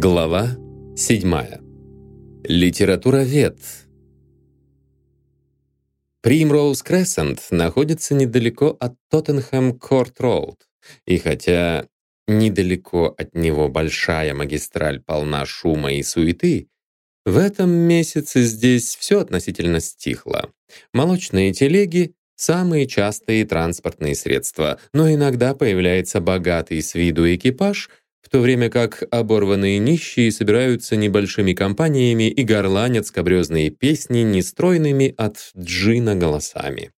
Глава 7. Литературовед. Примроуз Крессент находится недалеко от Тоттенхэм Корт Роуд, и хотя недалеко от него большая магистраль полна шума и суеты, в этом месяце здесь все относительно стихло. Молочные телеги — самые частые транспортные средства, но иногда появляется богатый с виду экипаж — в то время как оборванные нищие собираются небольшими компаниями и горланят скобрезные песни нестройными от джина голосами.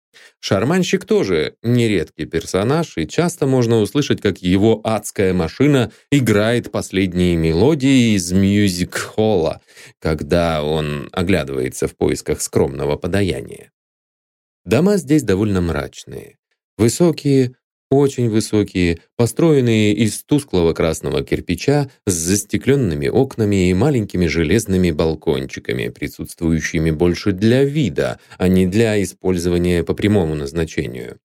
Шарманщик тоже нередкий персонаж, и часто можно услышать, как его адская машина играет последние мелодии из мюзик-холла, когда он оглядывается в поисках скромного подаяния. Дома здесь довольно мрачные. Высокие, очень высокие, построенные из тусклого красного кирпича с застекленными окнами и маленькими железными балкончиками, присутствующими больше для вида, а не для использования по прямому назначению.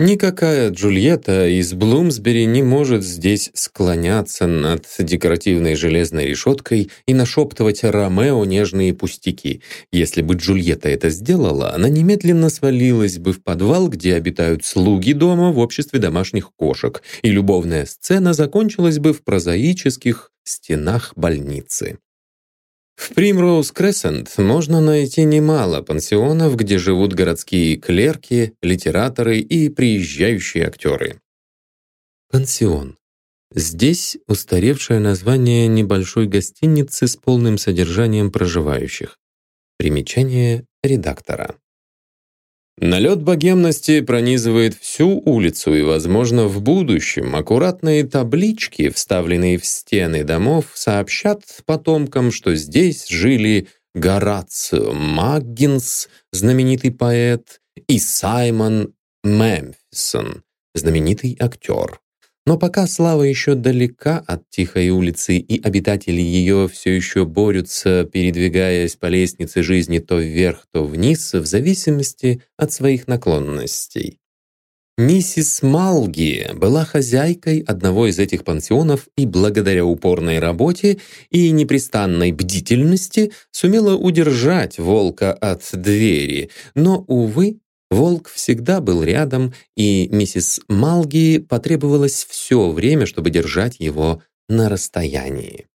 Никакая Джульетта из Блумсбери не может здесь склоняться над декоративной железной решеткой и нашептывать Ромео нежные пустяки. Если бы Джульетта это сделала, она немедленно свалилась бы в подвал, где обитают слуги дома в обществе домашних кошек, и любовная сцена закончилась бы в прозаических стенах больницы. В Примроуз Крессент можно найти немало пансионов, где живут городские клерки, литераторы и приезжающие актеры. Пансион. Здесь устаревшее название небольшой гостиницы с полным содержанием проживающих. Примечание редактора. Налет богемности пронизывает всю улицу, и, возможно, в будущем аккуратные таблички, вставленные в стены домов, сообщат потомкам, что здесь жили Горацио Маггинс, знаменитый поэт, и Саймон Мемфисон, знаменитый актер. Но пока слава еще далека от тихой улицы, и обитатели ее все еще борются, передвигаясь по лестнице жизни то вверх, то вниз, в зависимости от своих наклонностей. Миссис Малги была хозяйкой одного из этих пансионов и благодаря упорной работе и непрестанной бдительности сумела удержать волка от двери, но, увы, Волк всегда был рядом, и миссис Малги потребовалось все время, чтобы держать его на расстоянии.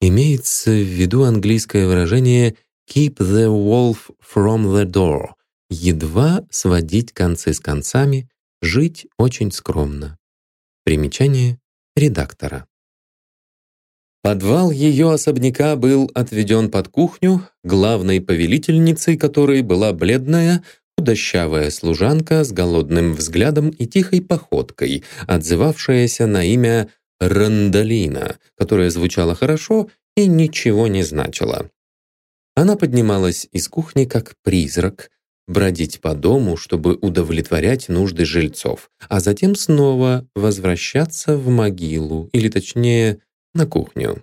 Имеется в виду английское выражение «keep the wolf from the door» — едва сводить концы с концами, жить очень скромно. Примечание редактора. Подвал ее особняка был отведен под кухню, главной повелительницей которой была бледная, худощавая служанка с голодным взглядом и тихой походкой, отзывавшаяся на имя Рандалина, которое звучало хорошо и ничего не значило. Она поднималась из кухни как призрак, бродить по дому, чтобы удовлетворять нужды жильцов, а затем снова возвращаться в могилу, или точнее, на кухню.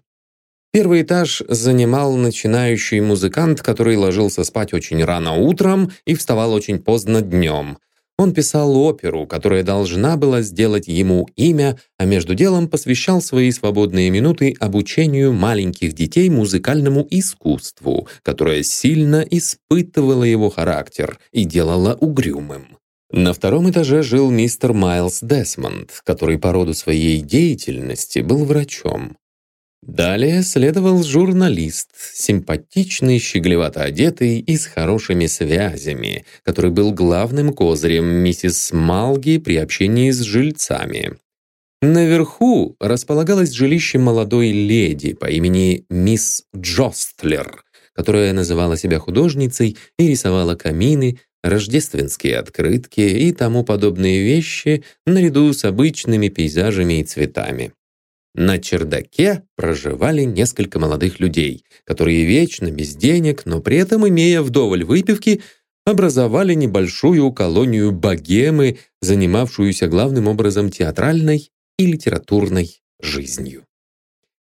Первый этаж занимал начинающий музыкант, который ложился спать очень рано утром и вставал очень поздно днем. Он писал оперу, которая должна была сделать ему имя, а между делом посвящал свои свободные минуты обучению маленьких детей музыкальному искусству, которое сильно испытывало его характер и делало угрюмым. На втором этаже жил мистер Майлз Десмонд, который по роду своей деятельности был врачом. Далее следовал журналист, симпатичный, щеглевато одетый и с хорошими связями, который был главным козырем миссис Малги при общении с жильцами. Наверху располагалось жилище молодой леди по имени мисс Джостлер, которая называла себя художницей и рисовала камины, рождественские открытки и тому подобные вещи наряду с обычными пейзажами и цветами. На чердаке проживали несколько молодых людей, которые вечно без денег, но при этом, имея вдоволь выпивки, образовали небольшую колонию богемы, занимавшуюся главным образом театральной и литературной жизнью.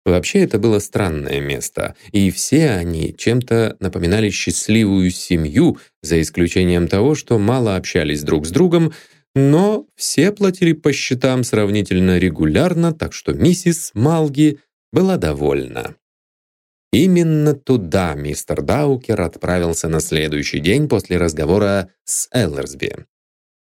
Вообще это было странное место, и все они чем-то напоминали счастливую семью, за исключением того, что мало общались друг с другом, но все платили по счетам сравнительно регулярно, так что миссис Малги была довольна. Именно туда мистер Даукер отправился на следующий день после разговора с Эллерсби.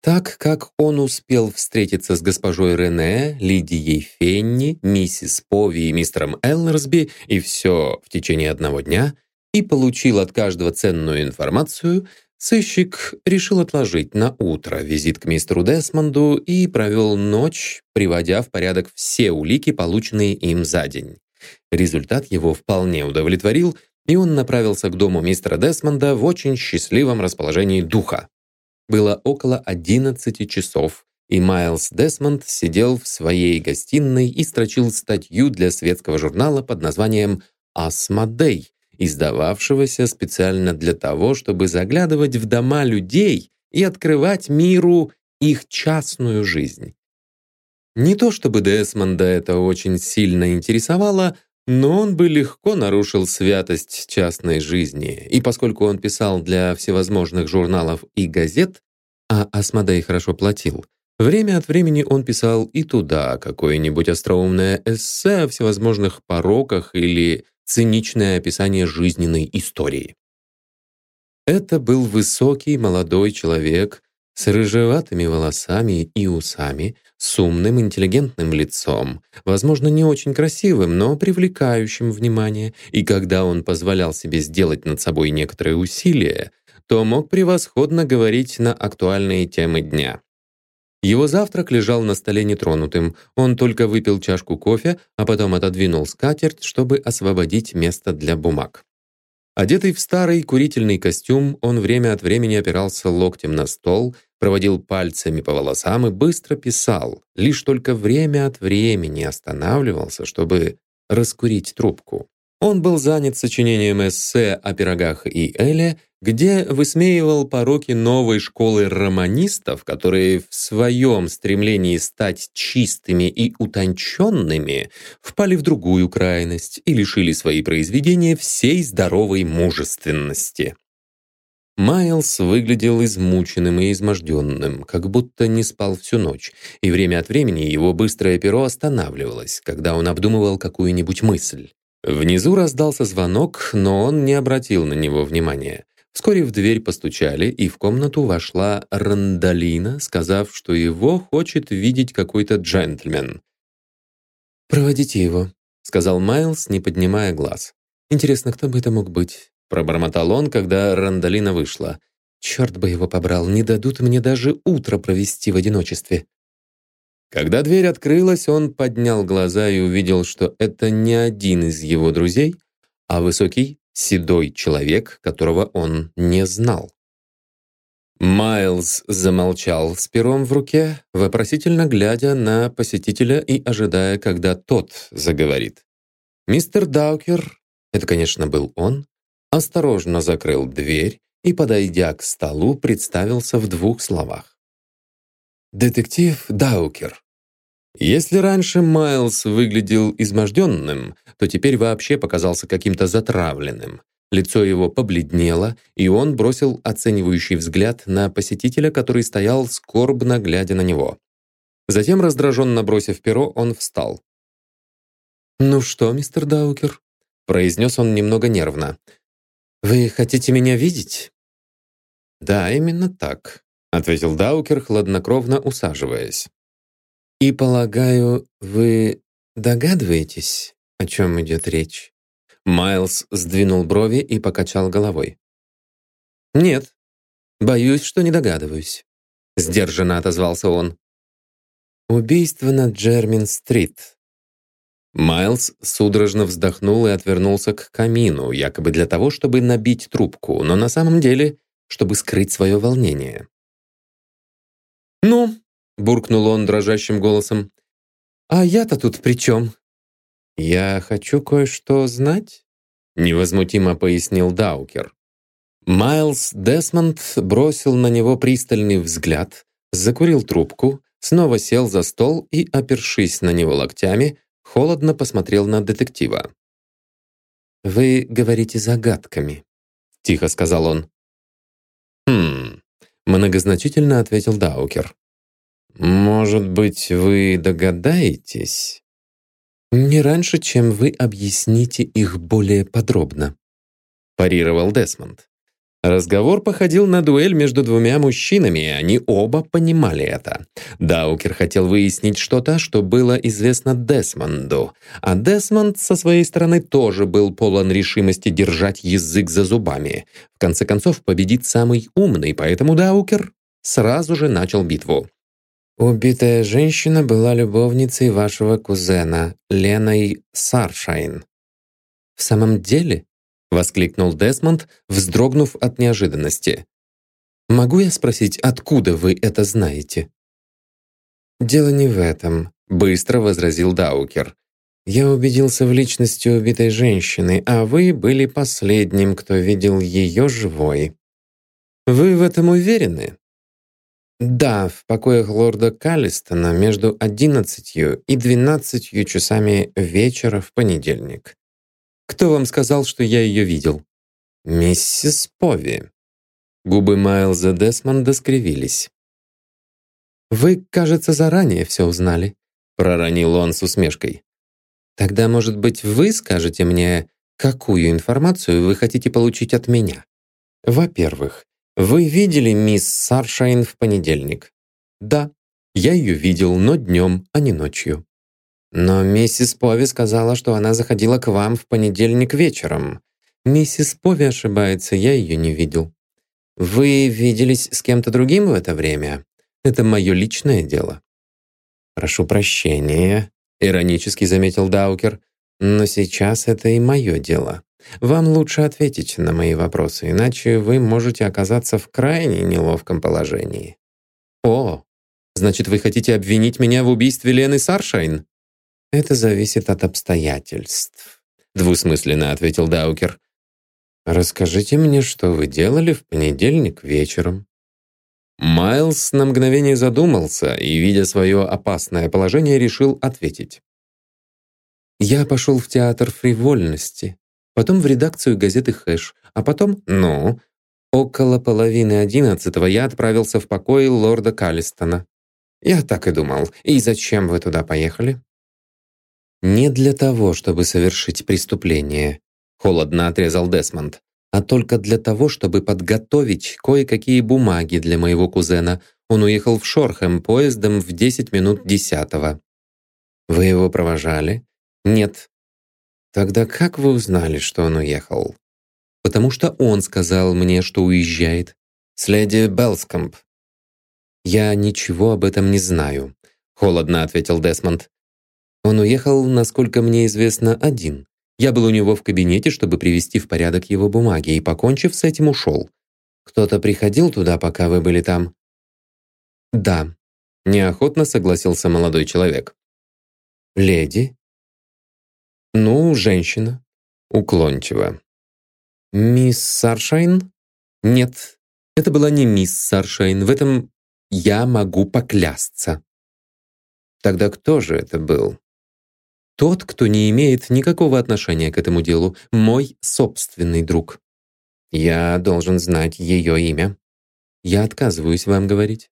Так как он успел встретиться с госпожой Рене, Лидией Фенни, миссис Пови и мистером Эллерсби, и все в течение одного дня, и получил от каждого ценную информацию, сыщик решил отложить на утро визит к мистеру Десмонду и провел ночь, приводя в порядок все улики, полученные им за день. Результат его вполне удовлетворил, и он направился к дому мистера Десмонда в очень счастливом расположении духа. Было около 11 часов, и Майлз Десмонд сидел в своей гостиной и строчил статью для светского журнала под названием «Асмодей», издававшегося специально для того, чтобы заглядывать в дома людей и открывать миру их частную жизнь. Не то чтобы Десмонда это очень сильно интересовало, но он бы легко нарушил святость частной жизни, и поскольку он писал для всевозможных журналов и газет, а Асмодей хорошо платил, время от времени он писал и туда какое-нибудь остроумное эссе о всевозможных пороках или циничное описание жизненной истории. Это был высокий молодой человек с рыжеватыми волосами и усами, с умным, интеллигентным лицом, возможно, не очень красивым, но привлекающим внимание, и когда он позволял себе сделать над собой некоторые усилия, то мог превосходно говорить на актуальные темы дня. Его завтрак лежал на столе нетронутым, он только выпил чашку кофе, а потом отодвинул скатерть, чтобы освободить место для бумаг. Одетый в старый курительный костюм, он время от времени опирался локтем на стол, проводил пальцами по волосам и быстро писал, лишь только время от времени останавливался, чтобы раскурить трубку. Он был занят сочинением эссе о пирогах и Эле, где высмеивал пороки новой школы романистов, которые в своем стремлении стать чистыми и утонченными впали в другую крайность и лишили свои произведения всей здоровой мужественности. Майлз выглядел измученным и изможденным, как будто не спал всю ночь, и время от времени его быстрое перо останавливалось, когда он обдумывал какую-нибудь мысль. Внизу раздался звонок, но он не обратил на него внимания. Вскоре в дверь постучали, и в комнату вошла Рандалина, сказав, что его хочет видеть какой-то джентльмен. «Проводите его», — сказал Майлз, не поднимая глаз. «Интересно, кто бы это мог быть?» Пробормотал он, когда Рандалина вышла. «Черт бы его побрал, не дадут мне даже утро провести в одиночестве». Когда дверь открылась, он поднял глаза и увидел, что это не один из его друзей, а высокий, седой человек, которого он не знал. Майлз замолчал с пером в руке, вопросительно глядя на посетителя и ожидая, когда тот заговорит. Мистер Даукер, это, конечно, был он, осторожно закрыл дверь и, подойдя к столу, представился в двух словах. «Детектив Даукер». Если раньше Майлз выглядел изможденным, то теперь вообще показался каким-то затравленным. Лицо его побледнело, и он бросил оценивающий взгляд на посетителя, который стоял скорбно глядя на него. Затем, раздраженно бросив перо, он встал. «Ну что, мистер Даукер?» произнес он немного нервно. «Вы хотите меня видеть?» «Да, именно так», — ответил Даукер, хладнокровно усаживаясь. «И, полагаю, вы догадываетесь, о чем идет речь?» Майлз сдвинул брови и покачал головой. «Нет, боюсь, что не догадываюсь», — сдержанно отозвался он. «Убийство на Джермин-стрит», Майлз судорожно вздохнул и отвернулся к камину, якобы для того, чтобы набить трубку, но на самом деле, чтобы скрыть свое волнение. «Ну», — буркнул он дрожащим голосом, «а я-то тут при чем?» «Я хочу кое-что знать», — невозмутимо пояснил Даукер. Майлз Десмонд бросил на него пристальный взгляд, закурил трубку, снова сел за стол и, опершись на него локтями, холодно посмотрел на детектива. «Вы говорите загадками», — тихо сказал он. «Хм...» — многозначительно ответил Даукер. «Может быть, вы догадаетесь?» «Не раньше, чем вы объясните их более подробно», парировал Десмонд. Разговор походил на дуэль между двумя мужчинами, и они оба понимали это. Даукер хотел выяснить что-то, что было известно Десмонду, а Десмонд со своей стороны тоже был полон решимости держать язык за зубами. В конце концов, победит самый умный, поэтому Даукер сразу же начал битву. «Убитая женщина была любовницей вашего кузена, Леной Саршайн». «В самом деле?» — воскликнул Десмонд, вздрогнув от неожиданности. «Могу я спросить, откуда вы это знаете?» «Дело не в этом», — быстро возразил Даукер. «Я убедился в личности убитой женщины, а вы были последним, кто видел ее живой». «Вы в этом уверены?» «Да, в покоях лорда Каллистона между одиннадцатью и двенадцатью часами вечера в понедельник. Кто вам сказал, что я ее видел?» «Миссис Пови». Губы Майлза Десмонда скривились. «Вы, кажется, заранее все узнали», — проронил он с усмешкой. «Тогда, может быть, вы скажете мне, какую информацию вы хотите получить от меня? Во-первых, вы видели мисс Саршайн в понедельник?» «Да, я ее видел, но днем, а не ночью». Но миссис Пови сказала, что она заходила к вам в понедельник вечером. Миссис Пови ошибается, я ее не видел. Вы виделись с кем-то другим в это время? Это мое личное дело. Прошу прощения, иронически заметил Даукер, но сейчас это и мое дело. Вам лучше ответить на мои вопросы, иначе вы можете оказаться в крайне неловком положении. О, значит, вы хотите обвинить меня в убийстве Лены Саршайн? «Это зависит от обстоятельств», — двусмысленно ответил Даукер. «Расскажите мне, что вы делали в понедельник вечером». Майлз на мгновение задумался и, видя свое опасное положение, решил ответить. «Я пошел в театр фривольности, потом в редакцию газеты «Хэш», а потом, ну, около половины одиннадцатого я отправился в покой лорда Каллистона. Я так и думал. И зачем вы туда поехали?» «Не для того, чтобы совершить преступление», — холодно отрезал Десмонд, «а только для того, чтобы подготовить кое-какие бумаги для моего кузена. Он уехал в Шорхэм поездом в 10 минут десятого». «Вы его провожали?» «Нет». «Тогда как вы узнали, что он уехал?» «Потому что он сказал мне, что уезжает. С леди Белскомп». «Я ничего об этом не знаю», — холодно ответил Десмонд. Он уехал, насколько мне известно, один. Я был у него в кабинете, чтобы привести в порядок его бумаги, и, покончив с этим, ушел. Кто-то приходил туда, пока вы были там? Да, неохотно согласился молодой человек. Леди? Ну, женщина. Уклончиво. Мисс Саршайн? Нет, это была не мисс Саршайн. В этом я могу поклясться. Тогда кто же это был? Тот, кто не имеет никакого отношения к этому делу, мой собственный друг. Я должен знать ее имя. Я отказываюсь вам говорить.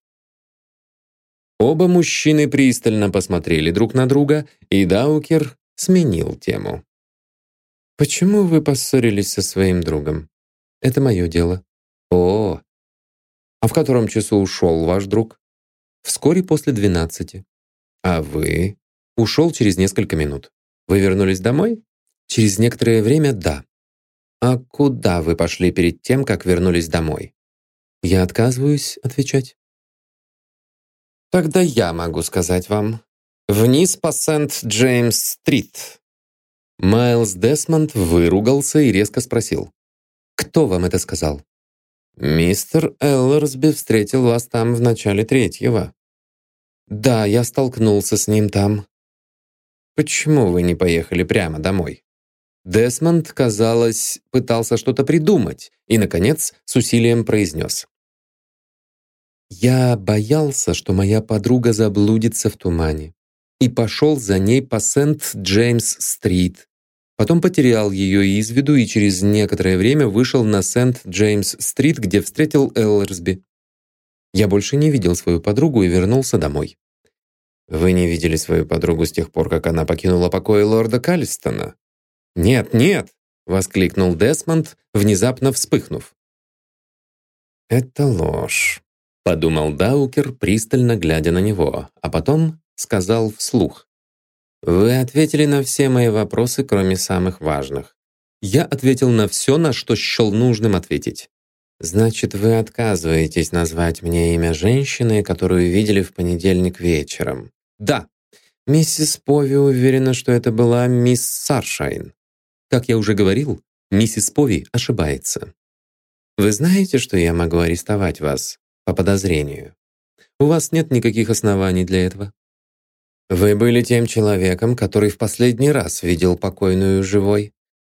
Оба мужчины пристально посмотрели друг на друга, и Даукер сменил тему. «Почему вы поссорились со своим другом? Это мое дело». «О, а в котором часу ушел ваш друг?» «Вскоре после двенадцати». «А вы?» Ушел через несколько минут. Вы вернулись домой? Через некоторое время – да. А куда вы пошли перед тем, как вернулись домой? Я отказываюсь отвечать. Тогда я могу сказать вам. Вниз по Сент-Джеймс-стрит. Майлз Десмонд выругался и резко спросил. «Кто вам это сказал?» «Мистер Эллерсби встретил вас там в начале третьего». «Да, я столкнулся с ним там. Почему вы не поехали прямо домой? Десмонд, казалось, пытался что-то придумать и, наконец, с усилием произнес. «Я боялся, что моя подруга заблудится в тумане, и пошел за ней по Сент-Джеймс-стрит. Потом потерял ее из виду и через некоторое время вышел на Сент-Джеймс-стрит, где встретил Эллерсби. Я больше не видел свою подругу и вернулся домой. «Вы не видели свою подругу с тех пор, как она покинула покои лорда Калистона?» «Нет, нет!» — воскликнул Десмонд, внезапно вспыхнув. «Это ложь», — подумал Даукер, пристально глядя на него, а потом сказал вслух. «Вы ответили на все мои вопросы, кроме самых важных. Я ответил на все, на что счел нужным ответить. Значит, вы отказываетесь назвать мне имя женщины, которую видели в понедельник вечером? Да. Миссис Пови уверена, что это была мисс Саршайн. Как я уже говорил, миссис Пови ошибается. Вы знаете, что я могу арестовать вас по подозрению? У вас нет никаких оснований для этого. Вы были тем человеком, который в последний раз видел покойную живой.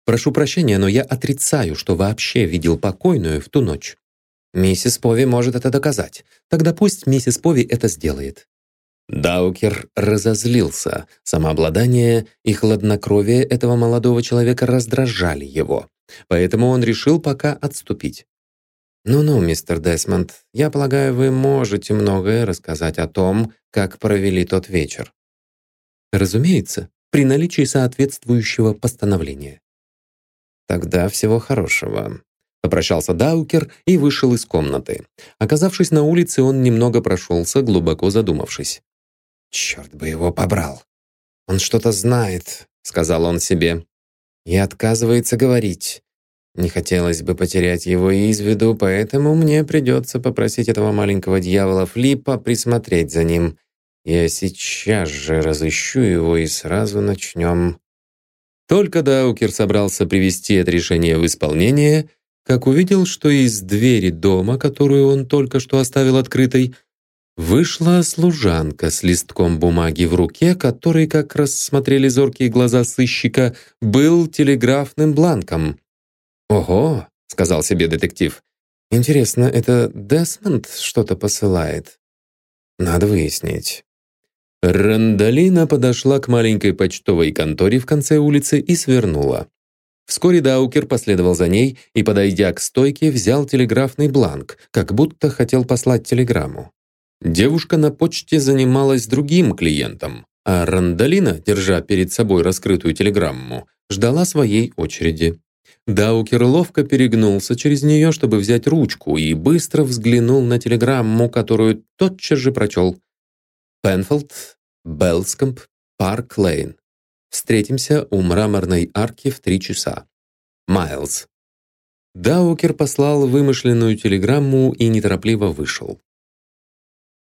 Прошу прощения, но я отрицаю, что вообще видел покойную в ту ночь. Миссис Пови может это доказать. Тогда пусть миссис Пови это сделает. Даукер разозлился. Самообладание и хладнокровие этого молодого человека раздражали его. Поэтому он решил пока отступить. «Ну-ну, мистер Десмонд, я полагаю, вы можете многое рассказать о том, как провели тот вечер». «Разумеется, при наличии соответствующего постановления». «Тогда всего хорошего». Попрощался Даукер и вышел из комнаты. Оказавшись на улице, он немного прошелся, глубоко задумавшись. «Черт бы его побрал! Он что-то знает», — сказал он себе. «И отказывается говорить. Не хотелось бы потерять его из виду, поэтому мне придется попросить этого маленького дьявола Флипа присмотреть за ним. Я сейчас же разыщу его и сразу начнем только Даукер собрался привести это решение в исполнение, как увидел, что из двери дома, которую он только что оставил открытой, вышла служанка с листком бумаги в руке, который, как рассмотрели зоркие глаза сыщика, был телеграфным бланком. «Ого!» — сказал себе детектив. «Интересно, это Десмонд что-то посылает? Надо выяснить». Рандалина подошла к маленькой почтовой конторе в конце улицы и свернула. Вскоре Даукер последовал за ней и, подойдя к стойке, взял телеграфный бланк, как будто хотел послать телеграмму. Девушка на почте занималась другим клиентом, а Рандалина, держа перед собой раскрытую телеграмму, ждала своей очереди. Даукер ловко перегнулся через нее, чтобы взять ручку, и быстро взглянул на телеграмму, которую тотчас же прочел. Пенфолд, Белскомп, Парк Лейн. Встретимся у мраморной арки в три часа. Майлз. Даукер послал вымышленную телеграмму и неторопливо вышел.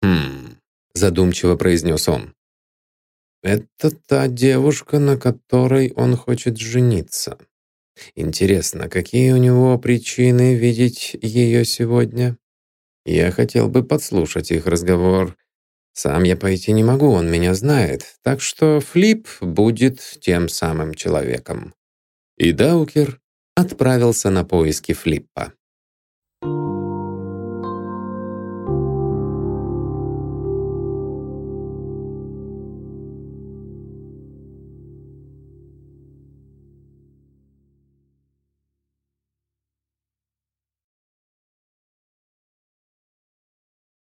«Хм...» — задумчиво произнес он. «Это та девушка, на которой он хочет жениться. Интересно, какие у него причины видеть ее сегодня? Я хотел бы подслушать их разговор, сам я пойти не могу, он меня знает, так что Флип будет тем самым человеком. И Даукер отправился на поиски Флиппа.